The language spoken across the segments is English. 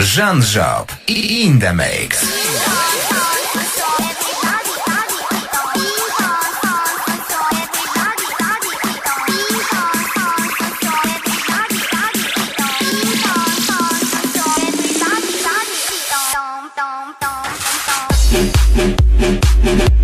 Jean Job i In The Mix. Thank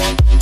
one.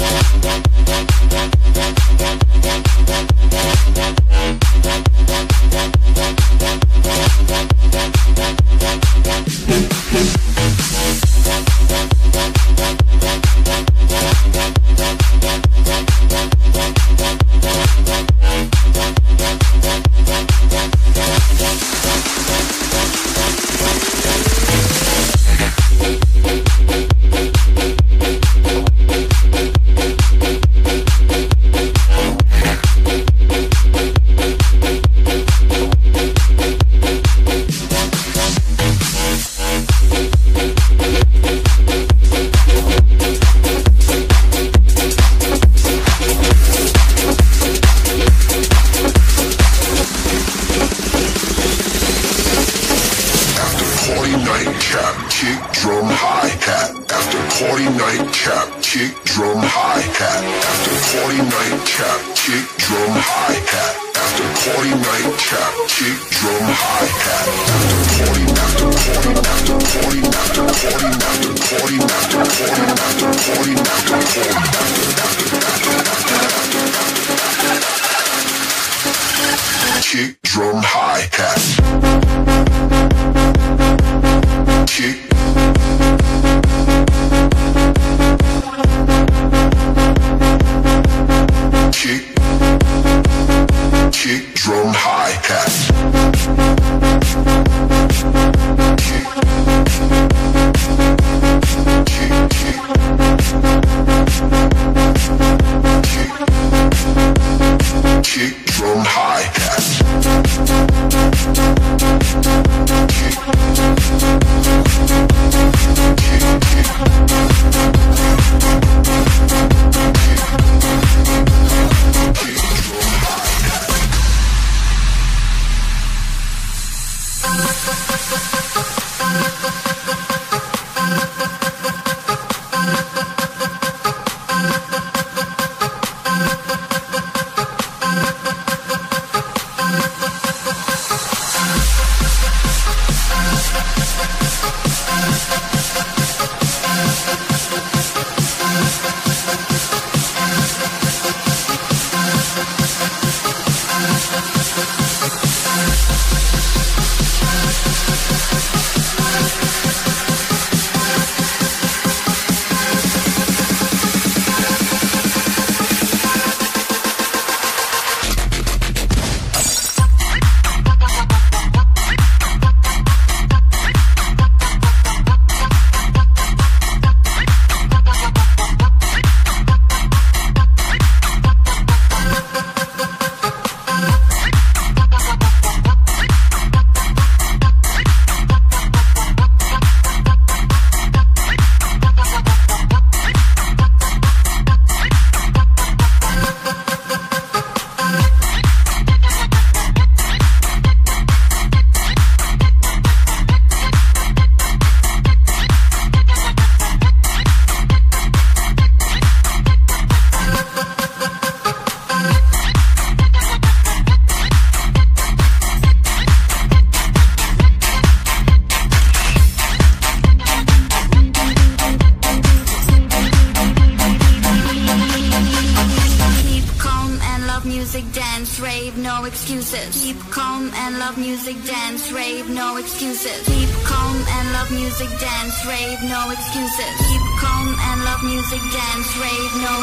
kick, drum, hi-hat. After party night cap, kick, drum, hi-hat. After party night cap, kick, drum, hi-hat. After party, after party, after party, after party, after party, after party, after party, after party, after party, after. Excuses. Keep calm and love music, dance, rave, no excuses. Keep calm and love music, dance, rave, no excuses. Keep calm and love music, dance, rave, no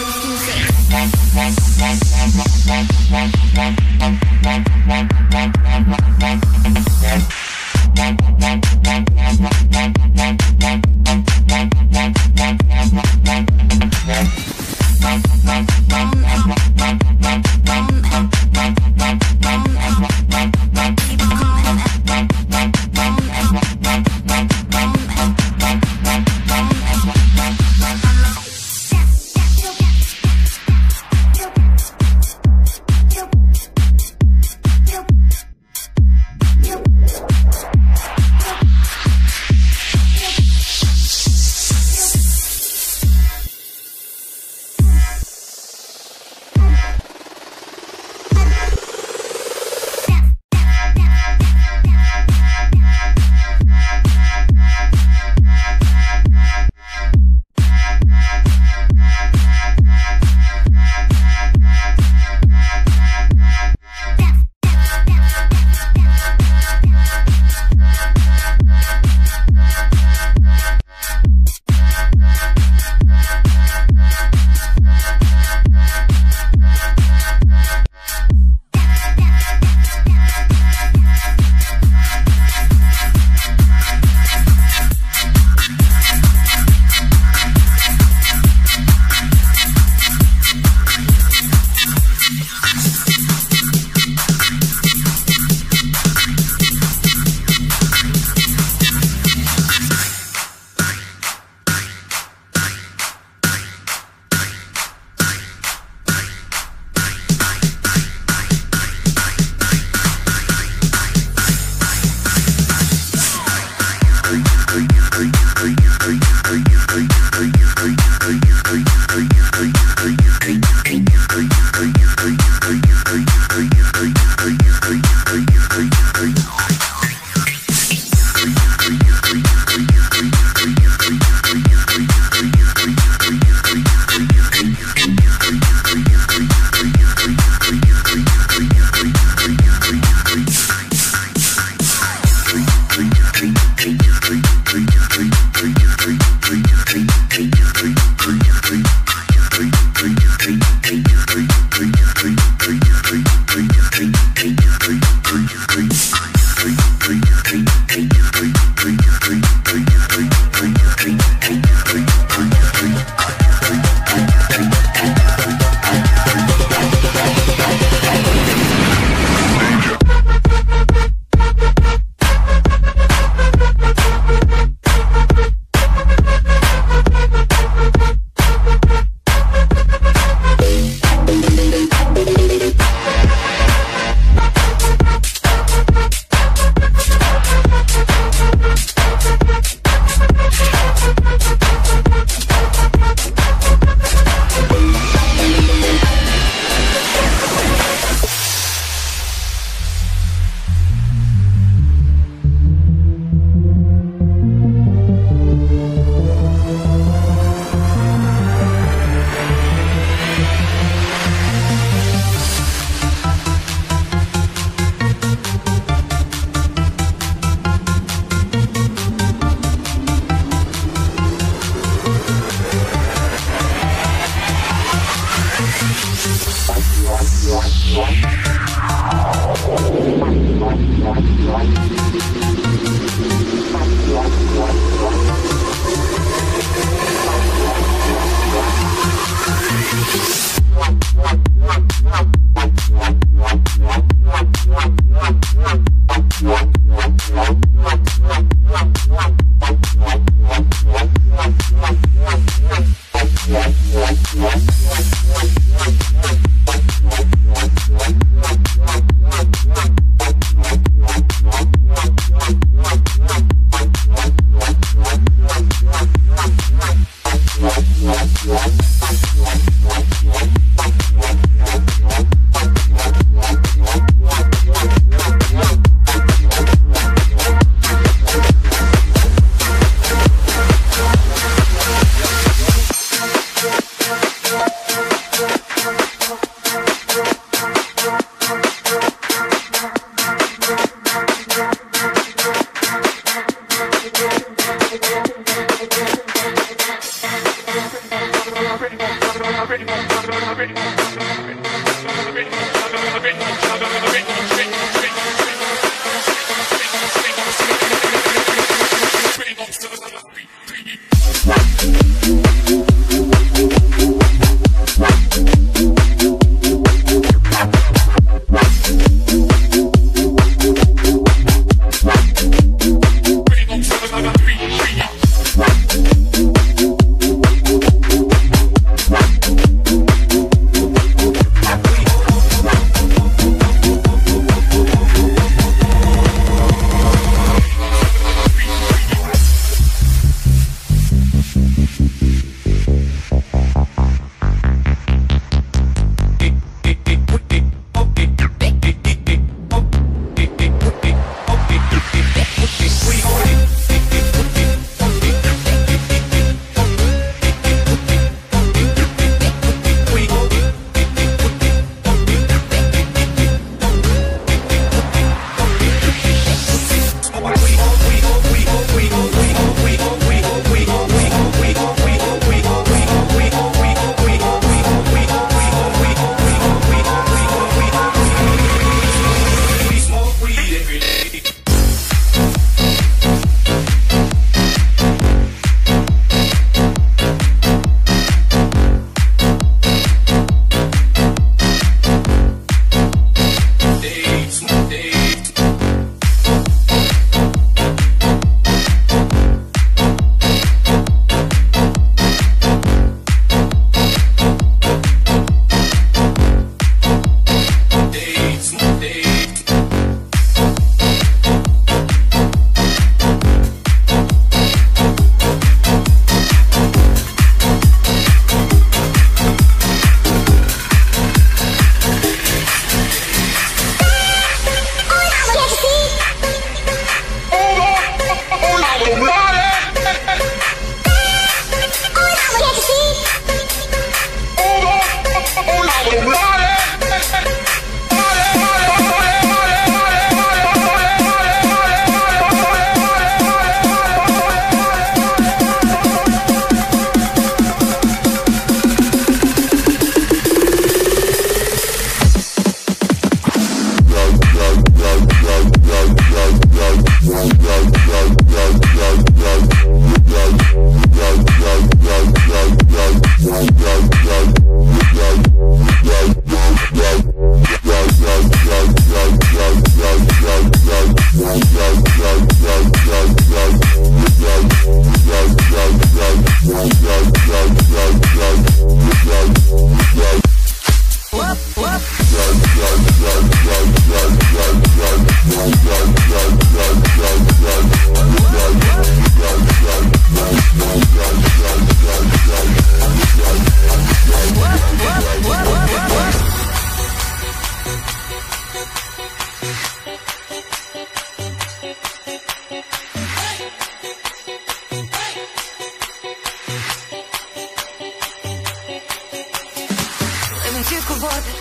mințit cu vorbe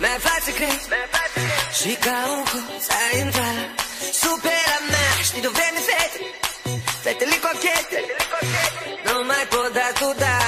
Mi-ai face cred. Și ca un curs ai intrat Supera mea. Știi tu veni fete Fetele? Cochete. Nu mai pot da cu da.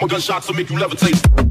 Or gunshots will make you levitate.